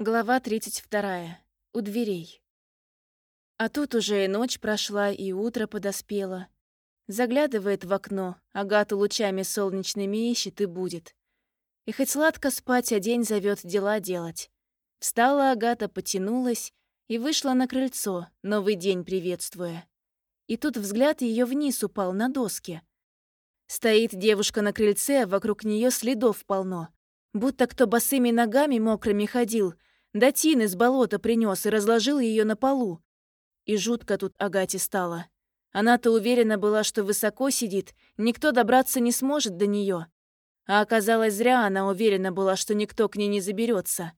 Глава 32. У дверей. А тут уже и ночь прошла, и утро подоспело. Заглядывает в окно, Агату лучами солнечными ищет и будет. И хоть сладко спать, а день зовет дела делать. Встала Агата, потянулась и вышла на крыльцо, новый день приветствуя. И тут взгляд ее вниз упал на доски. Стоит девушка на крыльце, вокруг нее следов полно. Будто кто босыми ногами мокрыми ходил — да тин из болота принес и разложил ее на полу. И жутко тут Агате стало. Она-то уверена была, что высоко сидит, никто добраться не сможет до нее. А оказалось, зря она уверена была, что никто к ней не заберется.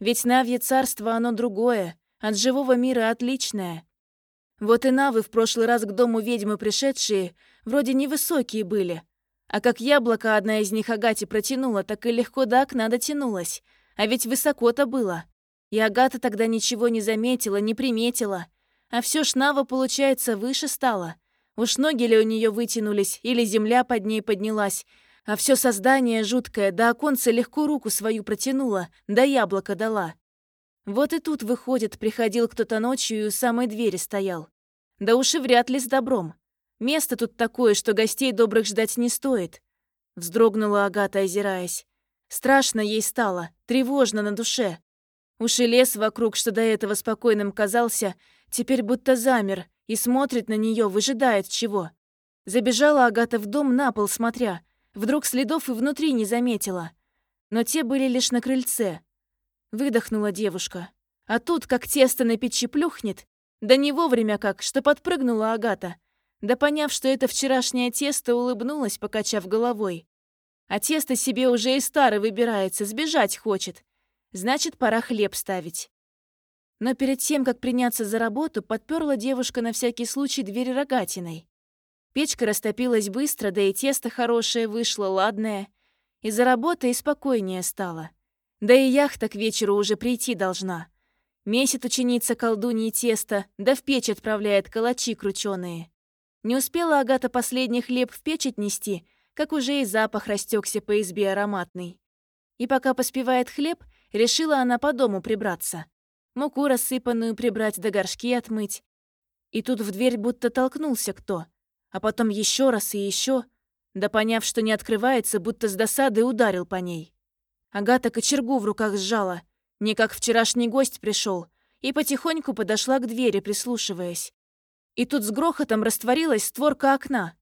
Ведь Навье царство оно другое, от живого мира отличное. Вот и Навы в прошлый раз к дому ведьмы пришедшие вроде невысокие были. А как яблоко одна из них Агате протянула, так и легко до окна дотянулась. А ведь высоко-то было. И Агата тогда ничего не заметила, не приметила. А все Шнава, получается, выше стало. Уж ноги ли у нее вытянулись, или земля под ней поднялась, а все создание жуткое, до оконца легко руку свою протянула, да яблоко дала. Вот и тут, выходит, приходил кто-то ночью и у самой двери стоял. Да уж и вряд ли с добром. Место тут такое, что гостей добрых ждать не стоит. Вздрогнула Агата, озираясь. Страшно ей стало, тревожно на душе. Уж и лес вокруг, что до этого спокойным казался, теперь будто замер и смотрит на нее, выжидает чего. Забежала Агата в дом на пол, смотря. Вдруг следов и внутри не заметила. Но те были лишь на крыльце. Выдохнула девушка. А тут, как тесто на печи плюхнет, да не вовремя как, что подпрыгнула Агата. Да поняв, что это вчерашнее тесто, улыбнулась, покачав головой. А тесто себе уже и старый выбирается, сбежать хочет. Значит, пора хлеб ставить. Но перед тем, как приняться за работу, подперла девушка на всякий случай дверь рогатиной. Печка растопилась быстро, да и тесто хорошее вышло, ладное. И за работой и спокойнее стало. Да и яхта к вечеру уже прийти должна. Месит ученица колдуньи тесто, да в печь отправляет калачи крученые. Не успела Агата последний хлеб в печь отнести, как уже и запах растекся по избе ароматный. И пока поспевает хлеб, Решила она по дому прибраться. Муку рассыпанную прибрать да горшки отмыть. И тут в дверь будто толкнулся кто. А потом еще раз и еще. Да поняв, что не открывается, будто с досады ударил по ней. Агата кочергу в руках сжала. Не как вчерашний гость пришел, И потихоньку подошла к двери, прислушиваясь. И тут с грохотом растворилась створка окна.